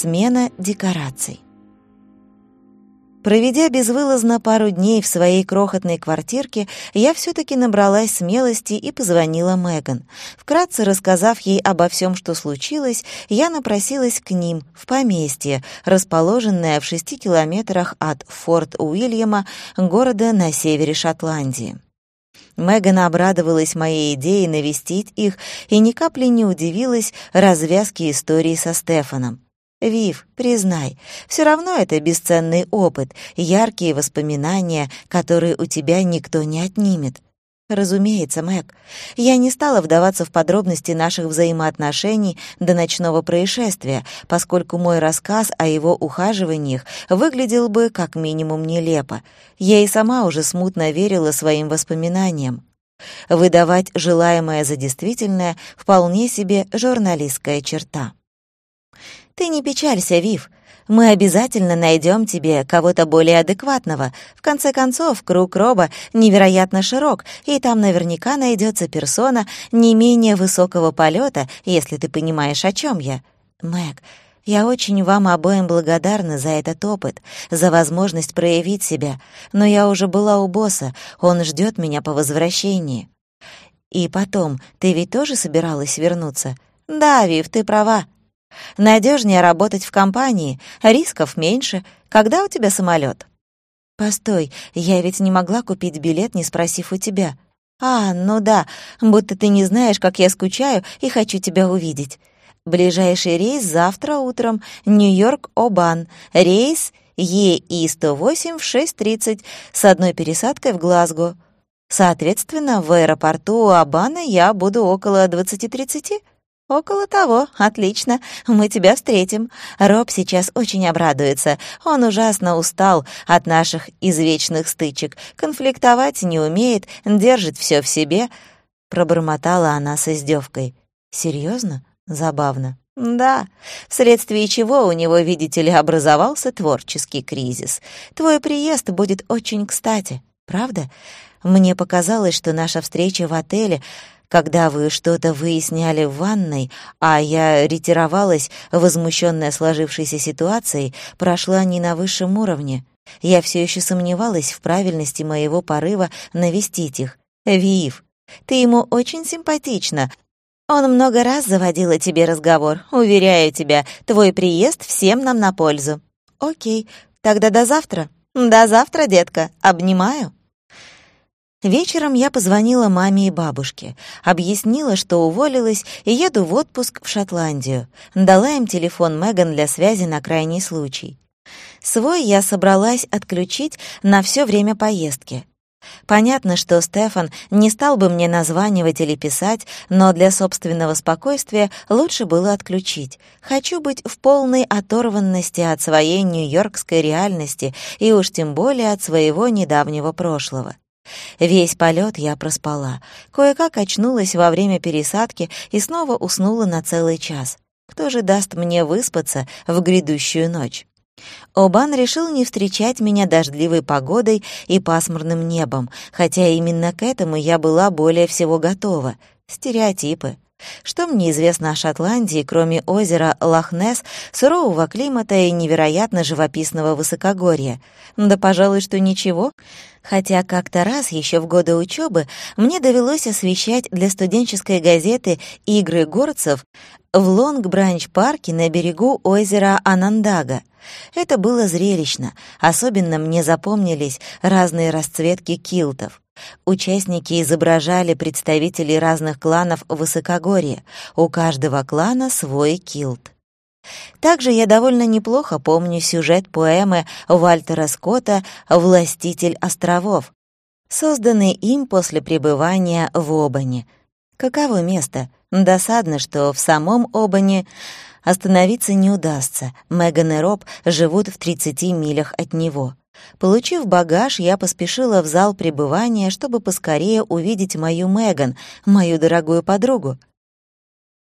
Смена декораций. Проведя безвылазно пару дней в своей крохотной квартирке, я все-таки набралась смелости и позвонила Меган. Вкратце рассказав ей обо всем, что случилось, я напросилась к ним в поместье, расположенное в шести километрах от Форт Уильяма, города на севере Шотландии. Меган обрадовалась моей идее навестить их и ни капли не удивилась развязке истории со Стефаном. Вив, признай, все равно это бесценный опыт, яркие воспоминания, которые у тебя никто не отнимет. Разумеется, Мэг. Я не стала вдаваться в подробности наших взаимоотношений до ночного происшествия, поскольку мой рассказ о его ухаживаниях выглядел бы как минимум нелепо. Я и сама уже смутно верила своим воспоминаниям. Выдавать желаемое за действительное — вполне себе журналистская черта. Ты не печалься, Вив. Мы обязательно найдем тебе кого-то более адекватного. В конце концов, круг Роба невероятно широк, и там наверняка найдется персона не менее высокого полета, если ты понимаешь, о чем я. Мэг, я очень вам обоим благодарна за этот опыт, за возможность проявить себя, но я уже была у босса, он ждет меня по возвращении. И потом, ты ведь тоже собиралась вернуться? Да, Вив, ты права, Надежнее работать в компании, рисков меньше. Когда у тебя самолет? Постой, я ведь не могла купить билет, не спросив у тебя. А, ну да, будто ты не знаешь, как я скучаю и хочу тебя увидеть. Ближайший рейс завтра утром, Нью-Йорк-Обан. Рейс ЕИ-108 в 6.30 с одной пересадкой в Глазго. Соответственно, в аэропорту Обана я буду около 20.30. «Около того. Отлично. Мы тебя встретим. Роб сейчас очень обрадуется. Он ужасно устал от наших извечных стычек. Конфликтовать не умеет, держит все в себе». Пробормотала она с издевкой. «Серьезно? Забавно». «Да, вследствие чего у него, видите ли, образовался творческий кризис. Твой приезд будет очень кстати, правда? Мне показалось, что наша встреча в отеле когда вы что-то выясняли в ванной, а я ретировалась, возмущенная сложившейся ситуацией, прошла не на высшем уровне. Я все еще сомневалась в правильности моего порыва навестить их. Вив, ты ему очень симпатична. Он много раз заводил о тебе разговор. Уверяю тебя, твой приезд всем нам на пользу. Окей, тогда до завтра. До завтра, детка. Обнимаю. Вечером я позвонила маме и бабушке, объяснила, что уволилась и еду в отпуск в Шотландию. Дала им телефон Меган для связи на крайний случай. Свой я собралась отключить на все время поездки. Понятно, что Стефан не стал бы мне названивать или писать, но для собственного спокойствия лучше было отключить. Хочу быть в полной оторванности от своей нью-йоркской реальности и уж тем более от своего недавнего прошлого. Весь полет я проспала. Кое-как очнулась во время пересадки и снова уснула на целый час. Кто же даст мне выспаться в грядущую ночь? Обан решил не встречать меня дождливой погодой и пасмурным небом, хотя именно к этому я была более всего готова. Стереотипы. Что мне известно о Шотландии, кроме озера Лохнесс, сурового климата и невероятно живописного высокогорья? Да, пожалуй, что ничего. Хотя как-то раз, еще в годы учебы, мне довелось освещать для студенческой газеты «Игры горцев» в Лонг-Бранч-парке на берегу озера Анандага. Это было зрелищно, особенно мне запомнились разные расцветки килтов. Участники изображали представителей разных кланов высокогорья, у каждого клана свой килт. Также я довольно неплохо помню сюжет поэмы Вальтера Скотта «Властитель островов», созданный им после пребывания в Обане. Каково место? Досадно, что в самом Обане остановиться не удастся. Меган и Роб живут в 30 милях от него. Получив багаж, я поспешила в зал пребывания, чтобы поскорее увидеть мою Меган, мою дорогую подругу.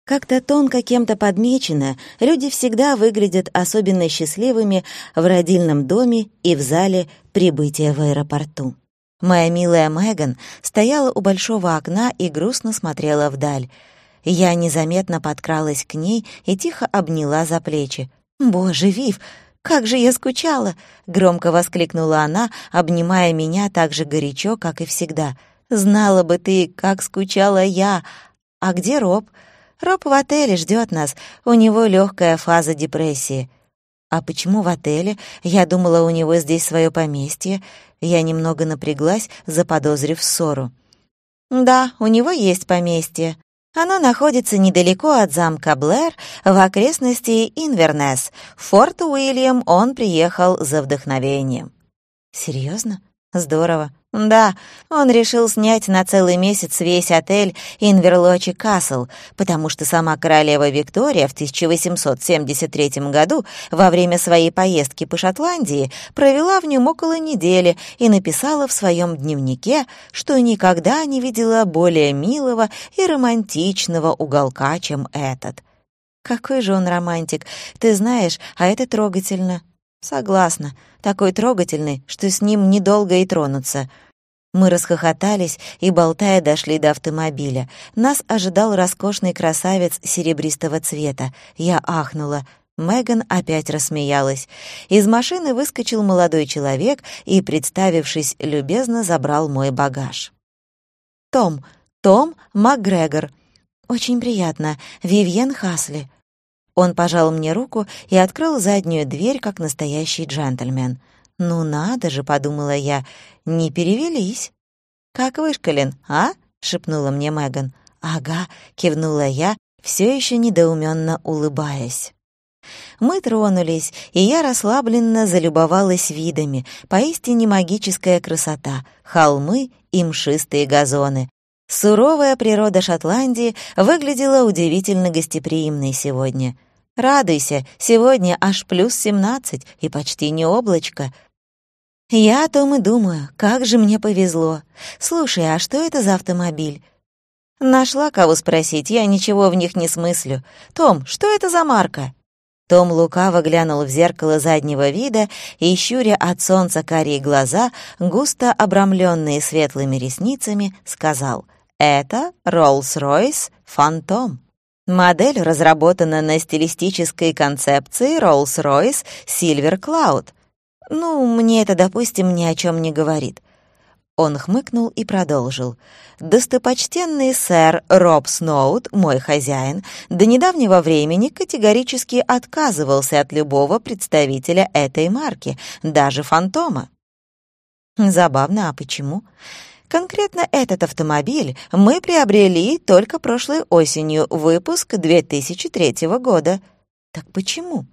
Как-то тонко кем-то подмечено, люди всегда выглядят особенно счастливыми в родильном доме и в зале прибытия в аэропорту. Моя милая Меган стояла у большого окна и грустно смотрела вдаль. Я незаметно подкралась к ней и тихо обняла за плечи. «Боже, Вив, как же я скучала!» — громко воскликнула она, обнимая меня так же горячо, как и всегда. «Знала бы ты, как скучала я! А где Роб?» «Роб в отеле ждет нас, у него легкая фаза депрессии». «А почему в отеле? Я думала, у него здесь свое поместье». Я немного напряглась, заподозрив ссору. «Да, у него есть поместье. Оно находится недалеко от замка Блэр в окрестности Инвернес. В Форт Уильям он приехал за вдохновением». «Серьезно? Здорово. Да, он решил снять на целый месяц весь отель Инверлочи Касл, потому что сама королева Виктория в 1873 году во время своей поездки по Шотландии провела в нем около недели и написала в своем дневнике, что никогда не видела более милого и романтичного уголка, чем этот. Какой же он романтик, ты знаешь, а это трогательно. «Согласна. Такой трогательный, что с ним недолго и тронуться». Мы расхохотались и, болтая, дошли до автомобиля. Нас ожидал роскошный красавец серебристого цвета. Я ахнула. Меган опять рассмеялась. Из машины выскочил молодой человек и, представившись любезно, забрал мой багаж. «Том, Том МакГрегор. Очень приятно. Вивьен Хасли». Он пожал мне руку и открыл заднюю дверь, как настоящий джентльмен. «Ну надо же», — подумала я, — «не перевелись». «Как вышкален, а?» — шепнула мне Меган. «Ага», — кивнула я, все еще недоуменно улыбаясь. Мы тронулись, и я расслабленно залюбовалась видами. Поистине магическая красота, холмы и мшистые газоны. Суровая природа Шотландии выглядела удивительно гостеприимной сегодня. Радуйся, сегодня аж плюс семнадцать и почти не облачко. Я о том и думаю, как же мне повезло. Слушай, а что это за автомобиль? Нашла кого спросить, я ничего в них не смыслю. Том, что это за марка? Том лукаво глянул в зеркало заднего вида и, щуря от солнца карие глаза, густо обрамленные светлыми ресницами, сказал «Это Rolls-Royce Phantom». Модель разработана на стилистической концепции Rolls-Royce Silver Cloud. Ну, мне это, допустим, ни о чем не говорит. Он хмыкнул и продолжил. «Достопочтенный сэр Роб Сноут, мой хозяин, до недавнего времени категорически отказывался от любого представителя этой марки, даже фантома». Забавно, а почему? Конкретно этот автомобиль мы приобрели только прошлой осенью, выпуск 2003 года. Так почему?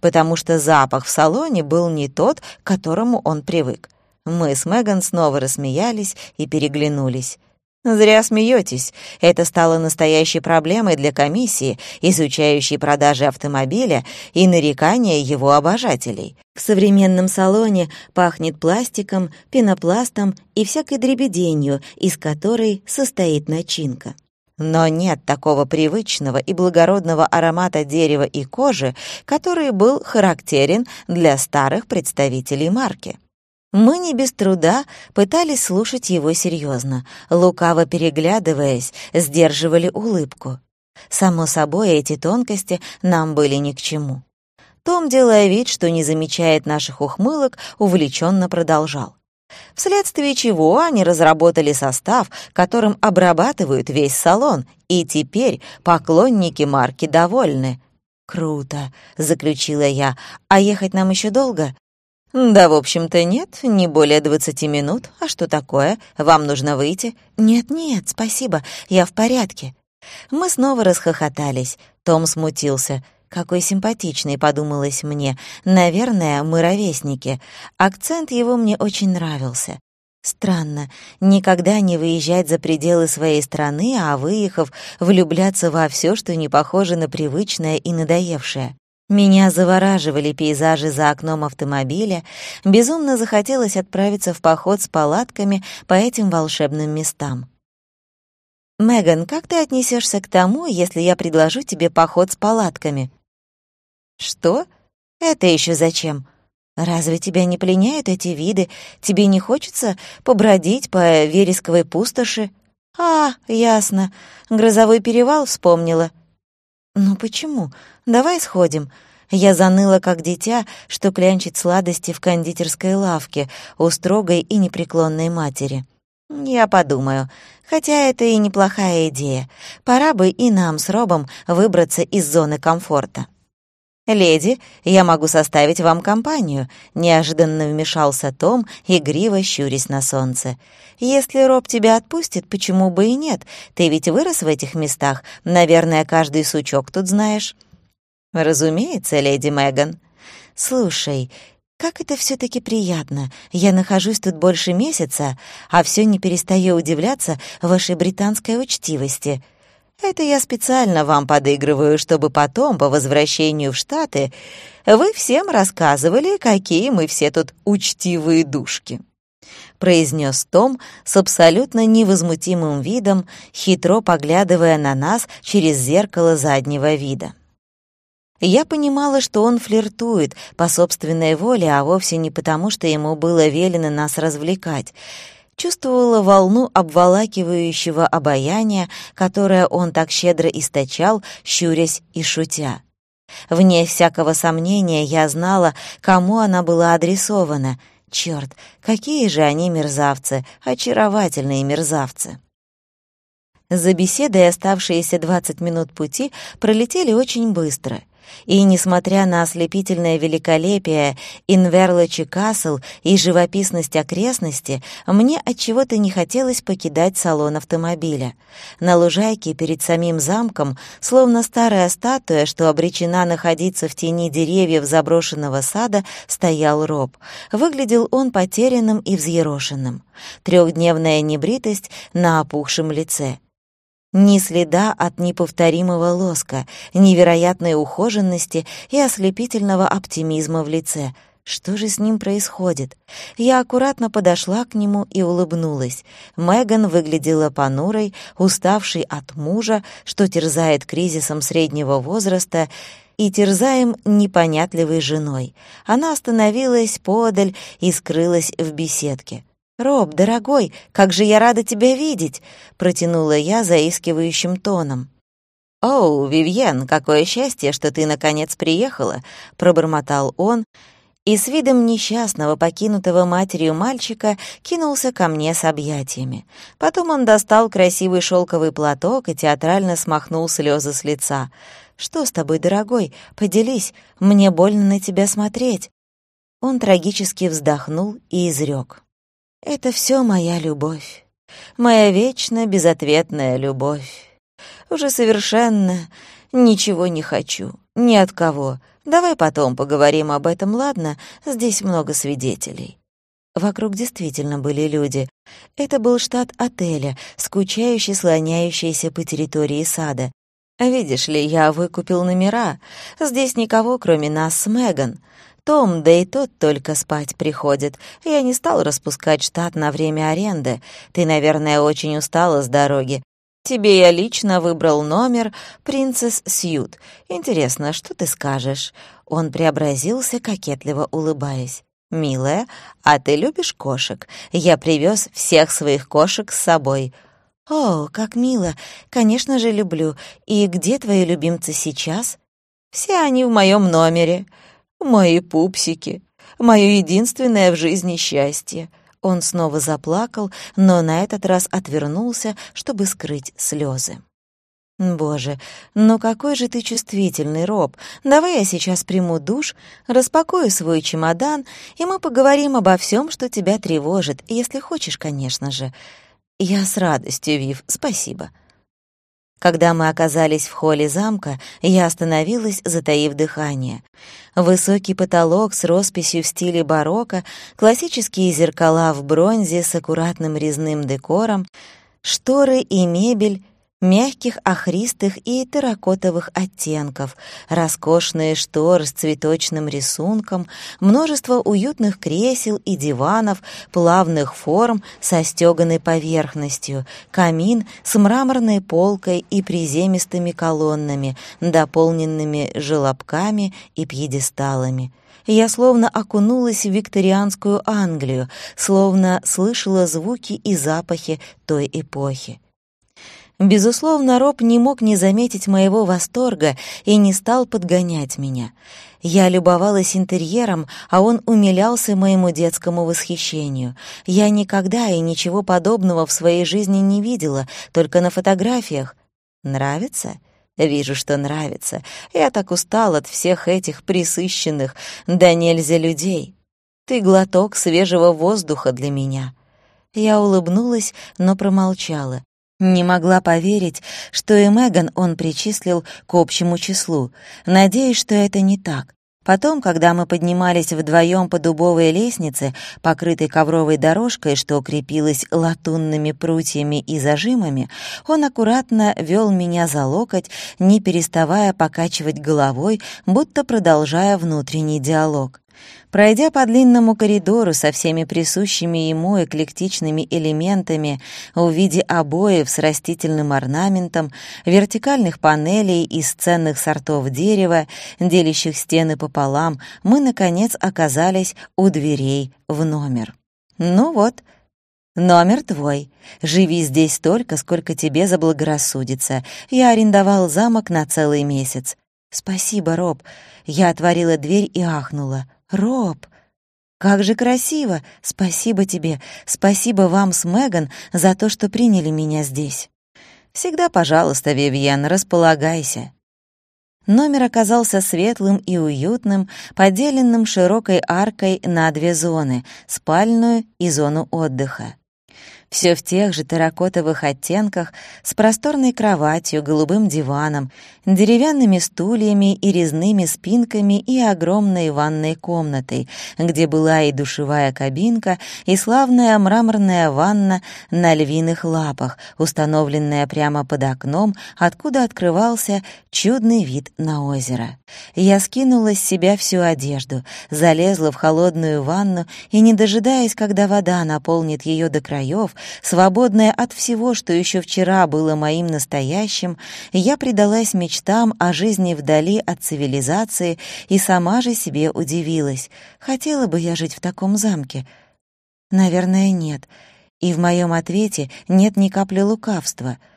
Потому что запах в салоне был не тот, к которому он привык. Мы с Меган снова рассмеялись и переглянулись. Зря смеетесь. Это стало настоящей проблемой для комиссии, изучающей продажи автомобиля и нарекания его обожателей. В современном салоне пахнет пластиком, пенопластом и всякой дребеденью, из которой состоит начинка. Но нет такого привычного и благородного аромата дерева и кожи, который был характерен для старых представителей марки. Мы не без труда пытались слушать его серьезно, лукаво переглядываясь, сдерживали улыбку. Само собой, эти тонкости нам были ни к чему. Том, делая вид, что не замечает наших ухмылок, увлеченно продолжал. Вследствие чего они разработали состав, которым обрабатывают весь салон, и теперь поклонники марки довольны. «Круто», — заключила я. «А ехать нам еще долго?» «Да, в общем-то, нет, не более двадцати минут. А что такое? Вам нужно выйти?» «Нет-нет, спасибо, я в порядке». Мы снова расхохотались. Том смутился. «Какой симпатичный», — подумалось мне. «Наверное, мы ровесники. Акцент его мне очень нравился. Странно, никогда не выезжать за пределы своей страны, а выехав, влюбляться во все, что не похоже на привычное и надоевшее. Меня завораживали пейзажи за окном автомобиля, безумно захотелось отправиться в поход с палатками по этим волшебным местам. «Меган, как ты отнесешься к тому, если я предложу тебе поход с палатками?» «Что? Это еще зачем? Разве тебя не пленяют эти виды? Тебе не хочется побродить по вересковой пустоши?» «А, ясно. Грозовой перевал вспомнила. «Ну почему? Давай сходим. Я заныла, как дитя, что клянчит сладости в кондитерской лавке у строгой и непреклонной матери. Я подумаю, хотя это и неплохая идея. Пора бы и нам с Робом выбраться из зоны комфорта. «Леди, я могу составить вам компанию», — неожиданно вмешался Том, игриво щурясь на солнце. «Если Роб тебя отпустит, почему бы и нет? Ты ведь вырос в этих местах, наверное, каждый сучок тут знаешь». «Разумеется, леди Меган». «Слушай, как это все таки приятно. Я нахожусь тут больше месяца, а все не перестаю удивляться вашей британской учтивости». Это я специально вам подыгрываю, чтобы потом, по возвращению в Штаты, вы всем рассказывали, какие мы все тут учтивые душки», — произнес Том с абсолютно невозмутимым видом, хитро поглядывая на нас через зеркало заднего вида. Я понимала, что он флиртует по собственной воле, а вовсе не потому, что ему было велено нас развлекать — чувствовала волну обволакивающего обаяния, которое он так щедро источал, щурясь и шутя. Вне всякого сомнения я знала, кому она была адресована. Черт, какие же они мерзавцы, очаровательные мерзавцы. За беседой оставшиеся двадцать минут пути пролетели очень быстро — и, несмотря на ослепительное великолепие Инверлочи Касл и живописность окрестности, мне от чего то не хотелось покидать салон автомобиля. На лужайке перед самим замком, словно старая статуя, что обречена находиться в тени деревьев заброшенного сада, стоял Роб. Выглядел он потерянным и взъерошенным. Трехдневная небритость на опухшем лице — ни следа от неповторимого лоска, невероятной ухоженности и ослепительного оптимизма в лице. Что же с ним происходит? Я аккуратно подошла к нему и улыбнулась. Меган выглядела понурой, уставшей от мужа, что терзает кризисом среднего возраста, и терзаем непонятливой женой. Она остановилась подаль и скрылась в беседке. «Роб, дорогой, как же я рада тебя видеть!» — протянула я заискивающим тоном. «Оу, Вивьен, какое счастье, что ты наконец приехала!» — пробормотал он, и с видом несчастного, покинутого матерью мальчика кинулся ко мне с объятиями. Потом он достал красивый шелковый платок и театрально смахнул слезы с лица. «Что с тобой, дорогой? Поделись, мне больно на тебя смотреть». Он трагически вздохнул и изрек. Это все моя любовь, моя вечно безответная любовь. Уже совершенно ничего не хочу, ни от кого. Давай потом поговорим об этом, ладно? Здесь много свидетелей. Вокруг действительно были люди. Это был штат отеля, скучающий, слоняющийся по территории сада. Видишь ли, я выкупил номера. Здесь никого, кроме нас с Меган. Том, да и тот только спать приходит. Я не стал распускать штат на время аренды. Ты, наверное, очень устала с дороги. Тебе я лично выбрал номер «Принцесс Сьют». Интересно, что ты скажешь?» Он преобразился, кокетливо улыбаясь. «Милая, а ты любишь кошек? Я привез всех своих кошек с собой». «О, как мило! Конечно же, люблю. И где твои любимцы сейчас?» «Все они в моем номере. Мои пупсики, мое единственное в жизни счастье. Он снова заплакал, но на этот раз отвернулся, чтобы скрыть слезы. «Боже, ну какой же ты чувствительный, Роб. Давай я сейчас приму душ, распакую свой чемодан, и мы поговорим обо всем, что тебя тревожит, если хочешь, конечно же. Я с радостью, Вив, спасибо». Когда мы оказались в холле замка, я остановилась, затаив дыхание. Высокий потолок с росписью в стиле барокко, классические зеркала в бронзе с аккуратным резным декором, шторы и мебель мягких охристых и терракотовых оттенков, роскошные шторы с цветочным рисунком, множество уютных кресел и диванов плавных форм со стеганой поверхностью, камин с мраморной полкой и приземистыми колоннами, дополненными желобками и пьедесталами. Я словно окунулась в викторианскую Англию, словно слышала звуки и запахи той эпохи. Безусловно, Роб не мог не заметить моего восторга и не стал подгонять меня. Я любовалась интерьером, а он умилялся моему детскому восхищению. Я никогда и ничего подобного в своей жизни не видела, только на фотографиях. Нравится? Вижу, что нравится. Я так устал от всех этих присыщенных, да нельзя людей. Ты глоток свежего воздуха для меня. Я улыбнулась, но промолчала. Не могла поверить, что и Меган он причислил к общему числу. Надеюсь, что это не так. Потом, когда мы поднимались вдвоем по дубовой лестнице, покрытой ковровой дорожкой, что укрепилась латунными прутьями и зажимами, он аккуратно вел меня за локоть, не переставая покачивать головой, будто продолжая внутренний диалог. Пройдя по длинному коридору со всеми присущими ему эклектичными элементами в виде обоев с растительным орнаментом, вертикальных панелей из ценных сортов дерева, делящих стены пополам, мы, наконец, оказались у дверей в номер. «Ну вот», «Номер твой. Живи здесь столько, сколько тебе заблагорассудится. Я арендовал замок на целый месяц». «Спасибо, Роб». Я отворила дверь и ахнула. «Роб, как же красиво! Спасибо тебе, спасибо вам с Меган за то, что приняли меня здесь». «Всегда, пожалуйста, Вивьен, располагайся». Номер оказался светлым и уютным, поделенным широкой аркой на две зоны — спальную и зону отдыха все в тех же терракотовых оттенках, с просторной кроватью, голубым диваном, деревянными стульями и резными спинками и огромной ванной комнатой, где была и душевая кабинка, и славная мраморная ванна на львиных лапах, установленная прямо под окном, откуда открывался чудный вид на озеро. Я скинула с себя всю одежду, залезла в холодную ванну и, не дожидаясь, когда вода наполнит ее до краев, Свободная от всего, что еще вчера было моим настоящим, я предалась мечтам о жизни вдали от цивилизации и сама же себе удивилась. Хотела бы я жить в таком замке? Наверное, нет. И в моем ответе нет ни капли лукавства —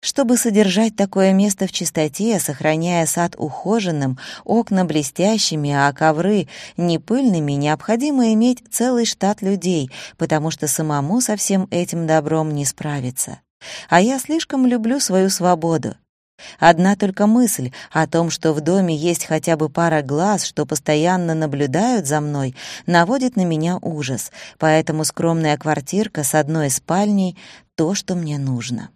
чтобы содержать такое место в чистоте, сохраняя сад ухоженным, окна блестящими, а ковры не пыльными, необходимо иметь целый штат людей, потому что самому со всем этим добром не справиться. А я слишком люблю свою свободу. Одна только мысль о том, что в доме есть хотя бы пара глаз, что постоянно наблюдают за мной, наводит на меня ужас, поэтому скромная квартирка с одной спальней — то, что мне нужно.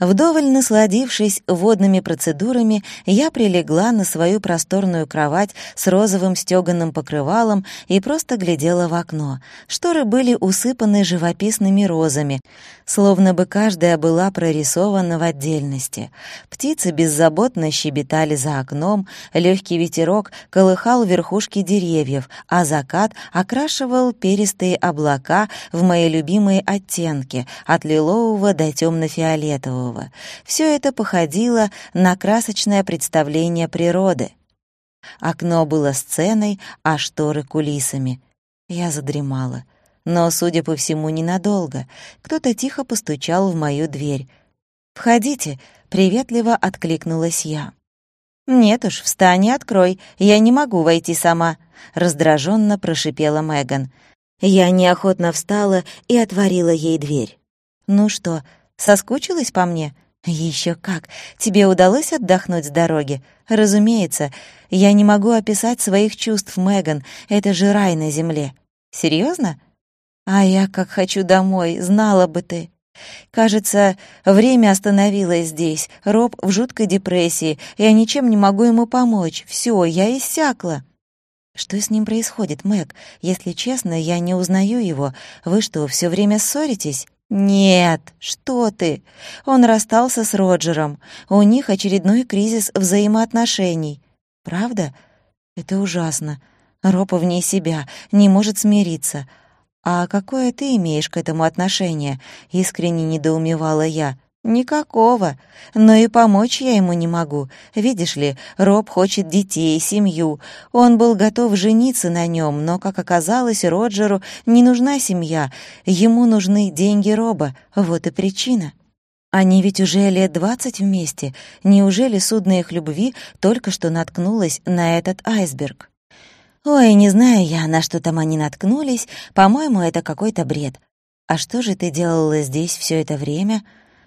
Вдоволь насладившись водными процедурами, я прилегла на свою просторную кровать с розовым стёганым покрывалом и просто глядела в окно. Шторы были усыпаны живописными розами, словно бы каждая была прорисована в отдельности. Птицы беззаботно щебетали за окном, легкий ветерок колыхал верхушки деревьев, а закат окрашивал перистые облака в мои любимые оттенки, от лилового до темно-фиолетового нового. Все это походило на красочное представление природы. Окно было сценой, а шторы — кулисами. Я задремала. Но, судя по всему, ненадолго. Кто-то тихо постучал в мою дверь. «Входите», — приветливо откликнулась я. «Нет уж, встань и открой, я не могу войти сама», — раздраженно прошипела Меган. Я неохотно встала и отворила ей дверь. «Ну что, Соскучилась по мне? Еще как. Тебе удалось отдохнуть с дороги? Разумеется. Я не могу описать своих чувств, Меган. Это же рай на земле. Серьезно? А я как хочу домой, знала бы ты. Кажется, время остановилось здесь. Роб в жуткой депрессии. Я ничем не могу ему помочь. Все, я иссякла. Что с ним происходит, Мэг? Если честно, я не узнаю его. Вы что, все время ссоритесь? «Нет, что ты! Он расстался с Роджером. У них очередной кризис взаимоотношений. Правда? Это ужасно. Ропа вне себя, не может смириться. А какое ты имеешь к этому отношение?» — искренне недоумевала я. «Никакого. Но и помочь я ему не могу. Видишь ли, Роб хочет детей, семью. Он был готов жениться на нем, но, как оказалось, Роджеру не нужна семья. Ему нужны деньги Роба. Вот и причина». Они ведь уже лет двадцать вместе. Неужели судно их любви только что наткнулось на этот айсберг? Ой, не знаю я, на что там они наткнулись. По-моему, это какой-то бред. А что же ты делала здесь все это время?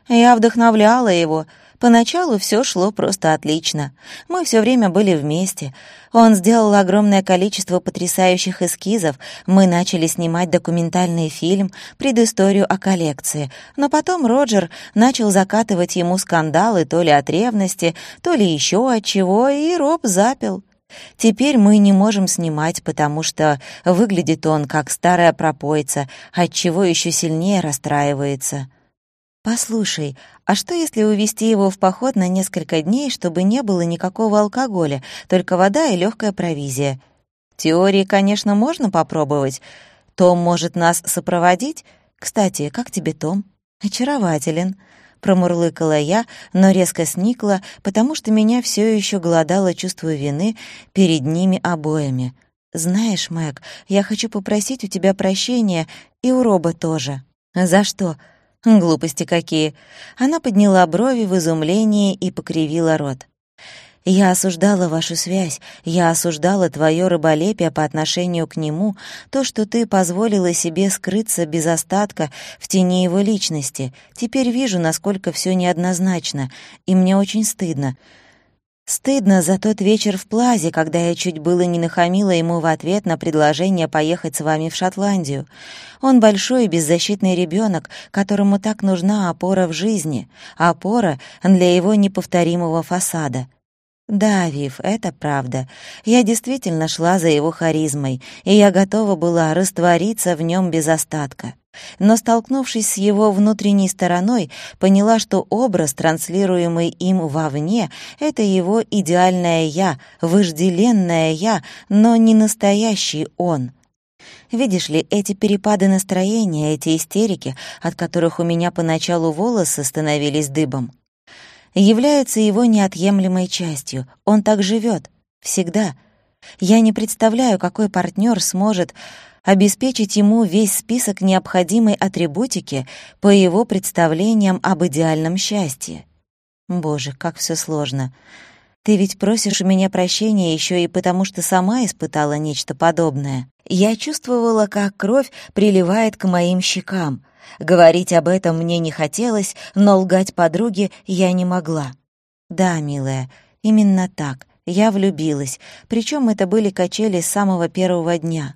Я вдохновляла его. Поначалу все шло просто отлично. Мы все время были вместе. Он сделал огромное количество потрясающих эскизов. Мы начали снимать документальный фильм, предысторию о коллекции. Но потом Роджер начал закатывать ему скандалы то ли от ревности, то ли еще от чего, и Роб запил. Теперь мы не можем снимать, потому что выглядит он как старая пропойца, отчего еще сильнее расстраивается. «Послушай, а что если увезти его в поход на несколько дней, чтобы не было никакого алкоголя, только вода и легкая провизия? Теории, конечно, можно попробовать. Том может нас сопроводить. Кстати, как тебе Том? Очарователен». Промурлыкала я, но резко сникла, потому что меня все еще голодало чувство вины перед ними обоими. «Знаешь, Мэг, я хочу попросить у тебя прощения и у Роба тоже». «За что?» Глупости какие. Она подняла брови в изумлении и покривила рот. Я осуждала вашу связь, я осуждала твое рыболепие по отношению к нему, то, что ты позволила себе скрыться без остатка в тени его личности. Теперь вижу, насколько все неоднозначно, и мне очень стыдно. Стыдно за тот вечер в Плазе, когда я чуть было не нахамила ему в ответ на предложение поехать с вами в Шотландию. Он большой и беззащитный ребенок, которому так нужна опора в жизни, опора для его неповторимого фасада. Да, Вив, это правда. Я действительно шла за его харизмой, и я готова была раствориться в нем без остатка но, столкнувшись с его внутренней стороной, поняла, что образ, транслируемый им вовне, — это его идеальное «я», вожделенное «я», но не настоящий он. Видишь ли, эти перепады настроения, эти истерики, от которых у меня поначалу волосы становились дыбом, являются его неотъемлемой частью. Он так живет Всегда. Я не представляю, какой партнер сможет обеспечить ему весь список необходимой атрибутики по его представлениям об идеальном счастье. Боже, как все сложно. Ты ведь просишь у меня прощения еще и потому, что сама испытала нечто подобное. Я чувствовала, как кровь приливает к моим щекам. Говорить об этом мне не хотелось, но лгать подруге я не могла. Да, милая, именно так. Я влюбилась, причем это были качели с самого первого дня.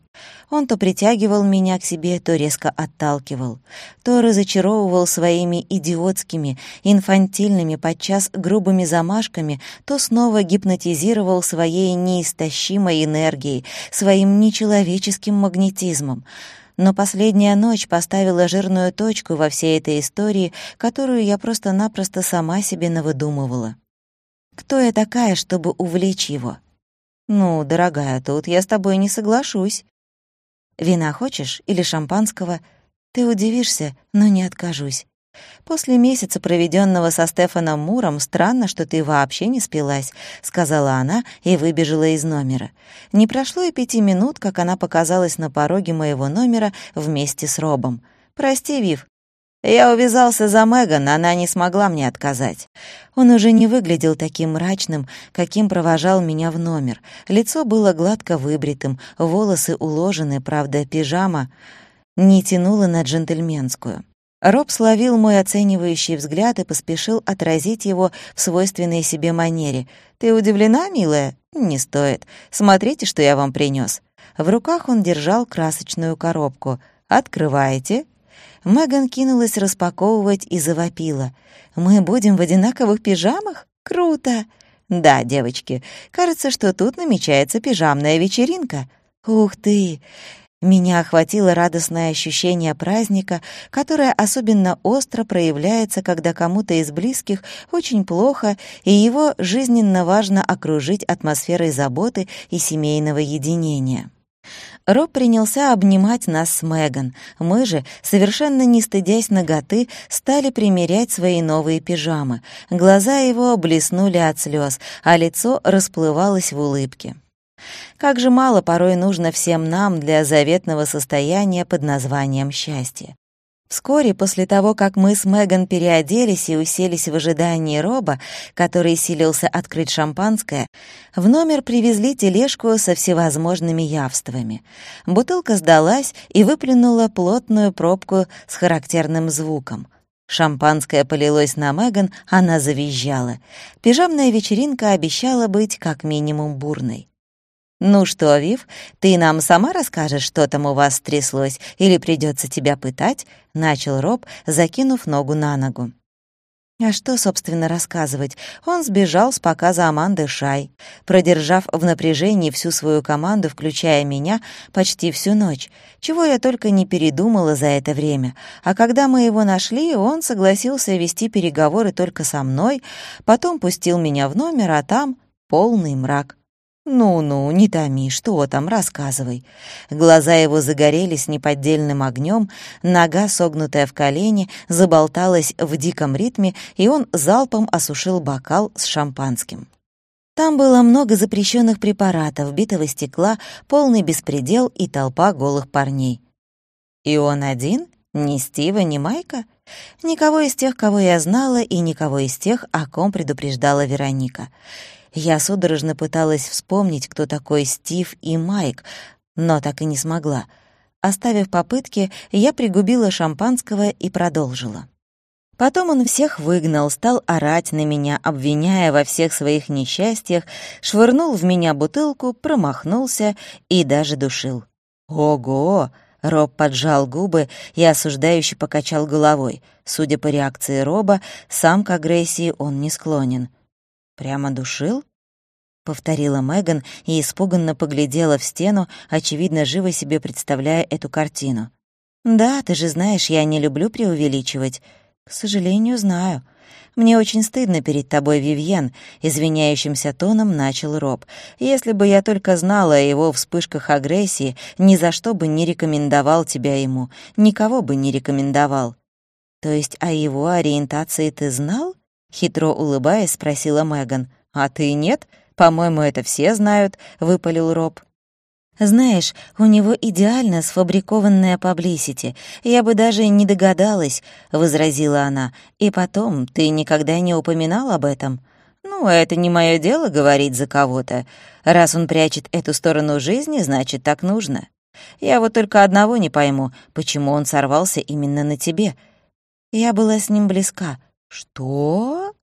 Он то притягивал меня к себе, то резко отталкивал, то разочаровывал своими идиотскими, инфантильными, подчас грубыми замашками, то снова гипнотизировал своей неистощимой энергией, своим нечеловеческим магнетизмом. Но последняя ночь поставила жирную точку во всей этой истории, которую я просто-напросто сама себе навыдумывала. Кто я такая, чтобы увлечь его? Ну, дорогая, тут я с тобой не соглашусь. Вина хочешь или шампанского? Ты удивишься, но не откажусь. «После месяца, проведенного со Стефаном Муром, странно, что ты вообще не спилась», — сказала она и выбежала из номера. Не прошло и пяти минут, как она показалась на пороге моего номера вместе с Робом. «Прости, Вив, я увязался за Меган, она не смогла мне отказать. Он уже не выглядел таким мрачным, каким провожал меня в номер. Лицо было гладко выбритым, волосы уложены, правда, пижама не тянула на джентльменскую. Роб словил мой оценивающий взгляд и поспешил отразить его в свойственной себе манере. «Ты удивлена, милая? Не стоит. Смотрите, что я вам принес. В руках он держал красочную коробку. «Открываете?» Меган кинулась распаковывать и завопила. «Мы будем в одинаковых пижамах? Круто!» «Да, девочки, кажется, что тут намечается пижамная вечеринка». «Ух ты!» Меня охватило радостное ощущение праздника, которое особенно остро проявляется, когда кому-то из близких очень плохо, и его жизненно важно окружить атмосферой заботы и семейного единения. Роб принялся обнимать нас с Меган. Мы же, совершенно не стыдясь ноготы, стали примерять свои новые пижамы. Глаза его блеснули от слез, а лицо расплывалось в улыбке. Как же мало порой нужно всем нам для заветного состояния под названием счастье. Вскоре после того, как мы с Меган переоделись и уселись в ожидании Роба, который силился открыть шампанское, в номер привезли тележку со всевозможными явствами. Бутылка сдалась и выплюнула плотную пробку с характерным звуком. Шампанское полилось на Меган, она завизжала. Пижамная вечеринка обещала быть как минимум бурной. «Ну что, Вив, ты нам сама расскажешь, что там у вас стряслось, или придется тебя пытать?» — начал Роб, закинув ногу на ногу. А что, собственно, рассказывать? Он сбежал с показа Аманды Шай, продержав в напряжении всю свою команду, включая меня, почти всю ночь, чего я только не передумала за это время. А когда мы его нашли, он согласился вести переговоры только со мной, потом пустил меня в номер, а там полный мрак. «Ну-ну, не томи, что там, рассказывай». Глаза его загорелись неподдельным огнем, нога, согнутая в колени, заболталась в диком ритме, и он залпом осушил бокал с шампанским. Там было много запрещенных препаратов, битого стекла, полный беспредел и толпа голых парней. И он один? Ни Стива, ни Майка? Никого из тех, кого я знала, и никого из тех, о ком предупреждала Вероника. Я судорожно пыталась вспомнить, кто такой Стив и Майк, но так и не смогла. Оставив попытки, я пригубила шампанского и продолжила. Потом он всех выгнал, стал орать на меня, обвиняя во всех своих несчастьях, швырнул в меня бутылку, промахнулся и даже душил. «Ого!» — Роб поджал губы и осуждающе покачал головой. Судя по реакции Роба, сам к агрессии он не склонен. «Прямо душил?» — повторила Меган и испуганно поглядела в стену, очевидно, живо себе представляя эту картину. «Да, ты же знаешь, я не люблю преувеличивать. К сожалению, знаю. Мне очень стыдно перед тобой, Вивьен», — извиняющимся тоном начал Роб. «Если бы я только знала о его вспышках агрессии, ни за что бы не рекомендовал тебя ему, никого бы не рекомендовал». «То есть о его ориентации ты знал?» Хитро улыбаясь, спросила Меган. «А ты нет? По-моему, это все знают», — выпалил Роб. «Знаешь, у него идеально сфабрикованная паблисити. Я бы даже не догадалась», — возразила она. «И потом, ты никогда не упоминал об этом?» «Ну, это не мое дело говорить за кого-то. Раз он прячет эту сторону жизни, значит, так нужно. Я вот только одного не пойму, почему он сорвался именно на тебе. Я была с ним близка, «Что?»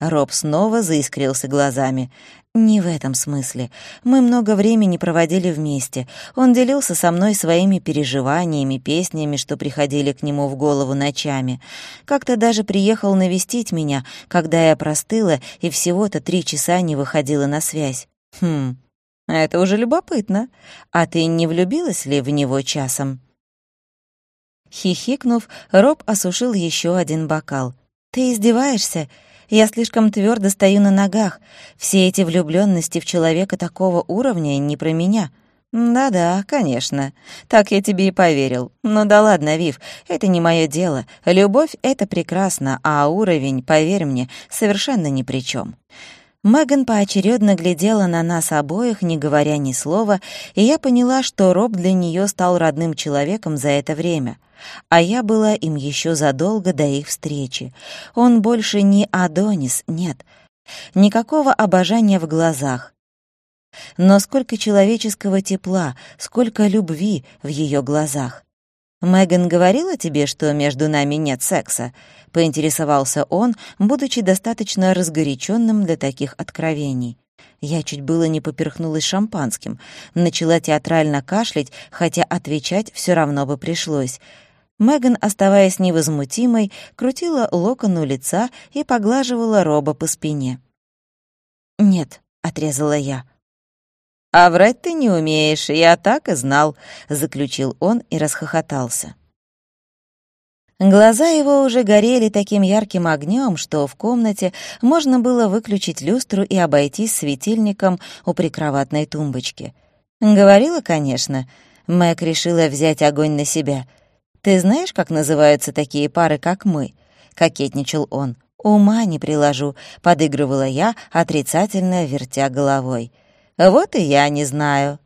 Роб снова заискрился глазами. «Не в этом смысле. Мы много времени проводили вместе. Он делился со мной своими переживаниями, песнями, что приходили к нему в голову ночами. Как-то даже приехал навестить меня, когда я простыла и всего-то три часа не выходила на связь. Хм, это уже любопытно. А ты не влюбилась ли в него часом?» Хихикнув, Роб осушил еще один бокал. «Ты издеваешься? Я слишком твердо стою на ногах. Все эти влюбленности в человека такого уровня не про меня». «Да-да, конечно. Так я тебе и поверил. Ну да ладно, Вив, это не мое дело. Любовь — это прекрасно, а уровень, поверь мне, совершенно ни при чем. Меган поочередно глядела на нас обоих, не говоря ни слова, и я поняла, что Роб для нее стал родным человеком за это время — а я была им еще задолго до их встречи. Он больше не Адонис, нет. Никакого обожания в глазах. Но сколько человеческого тепла, сколько любви в ее глазах. «Меган говорила тебе, что между нами нет секса?» — поинтересовался он, будучи достаточно разгоряченным для таких откровений. Я чуть было не поперхнулась шампанским, начала театрально кашлять, хотя отвечать все равно бы пришлось — Меган, оставаясь невозмутимой, крутила локон у лица и поглаживала Роба по спине. «Нет», — отрезала я. «А врать ты не умеешь, я так и знал», — заключил он и расхохотался. Глаза его уже горели таким ярким огнем, что в комнате можно было выключить люстру и обойтись светильником у прикроватной тумбочки. Говорила, конечно. Мэг решила взять огонь на себя — «Ты знаешь, как называются такие пары, как мы?» — кокетничал он. «Ума не приложу», — подыгрывала я, отрицательно вертя головой. «Вот и я не знаю.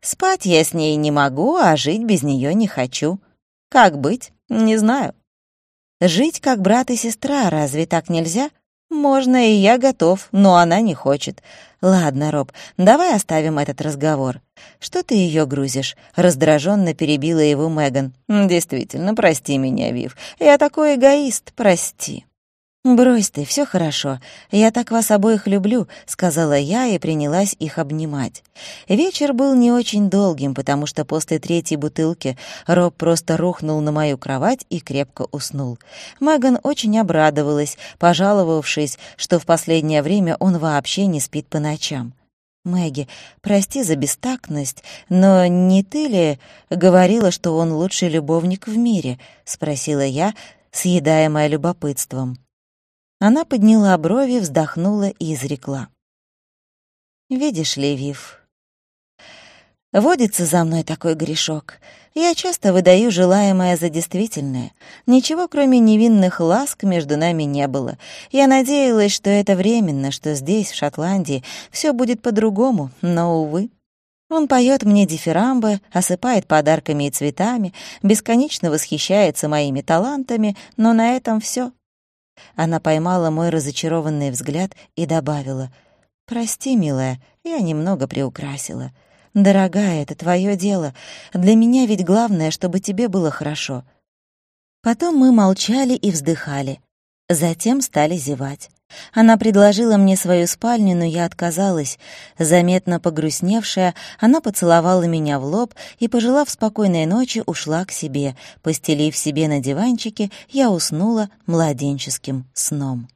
Спать я с ней не могу, а жить без нее не хочу. Как быть?» Не знаю. Жить как брат и сестра, разве так нельзя? Можно, и я готов, но она не хочет. Ладно, Роб, давай оставим этот разговор. Что ты ее грузишь? Раздраженно перебила его Меган. Действительно, прости меня, Вив. Я такой эгоист, прости. «Брось ты, все хорошо. Я так вас обоих люблю», — сказала я и принялась их обнимать. Вечер был не очень долгим, потому что после третьей бутылки Роб просто рухнул на мою кровать и крепко уснул. Меган очень обрадовалась, пожаловавшись, что в последнее время он вообще не спит по ночам. «Мэгги, прости за бестактность, но не ты ли говорила, что он лучший любовник в мире?» — спросила я, съедаемая любопытством. Она подняла брови, вздохнула и изрекла. «Видишь ли, Вив, водится за мной такой грешок. Я часто выдаю желаемое за действительное. Ничего, кроме невинных ласк, между нами не было. Я надеялась, что это временно, что здесь, в Шотландии, все будет по-другому, но, увы». Он поет мне дифирамбы, осыпает подарками и цветами, бесконечно восхищается моими талантами, но на этом все. Она поймала мой разочарованный взгляд и добавила, «Прости, милая, я немного приукрасила. Дорогая, это твое дело. Для меня ведь главное, чтобы тебе было хорошо». Потом мы молчали и вздыхали. Затем стали зевать. Она предложила мне свою спальню, но я отказалась. Заметно погрустневшая, она поцеловала меня в лоб и, пожелав спокойной ночи, ушла к себе. Постелив себе на диванчике, я уснула младенческим сном.